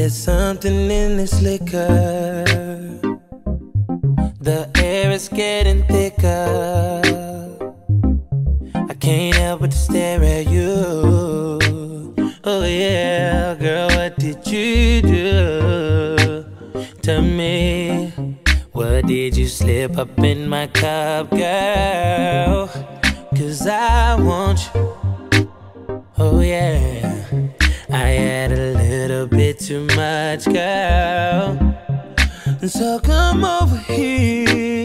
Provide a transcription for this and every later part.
There's something in this liquor. The air is getting thicker. I can't help but to stare at you. Oh, yeah, girl, what did you do to me? What did you slip up in my cup, girl? Cause I want you. Oh, yeah. Too much, girl. So come over here.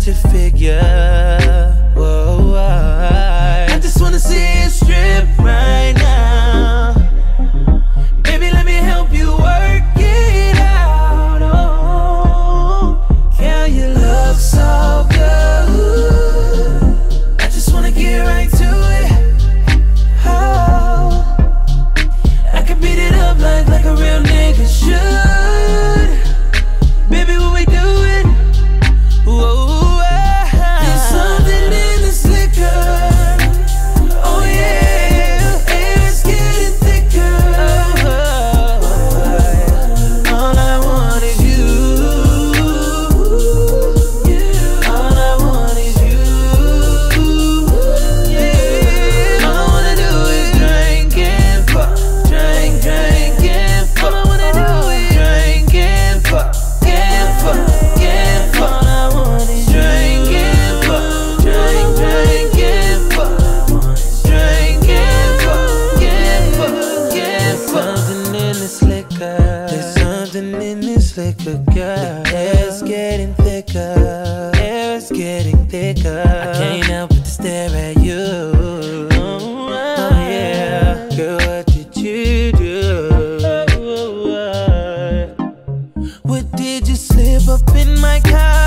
At your figure. Whoa, I just wanna see it strip right now. Baby, let me help you work it out. Oh, girl, you look so good. I just wanna get right to it. Oh, I can beat it up like like a real nigga should. Girl. The air's getting thicker. Air is getting thicker. I can't help but stare at you. Oh, oh yeah. Girl, what did you do? What did you slip up in my car?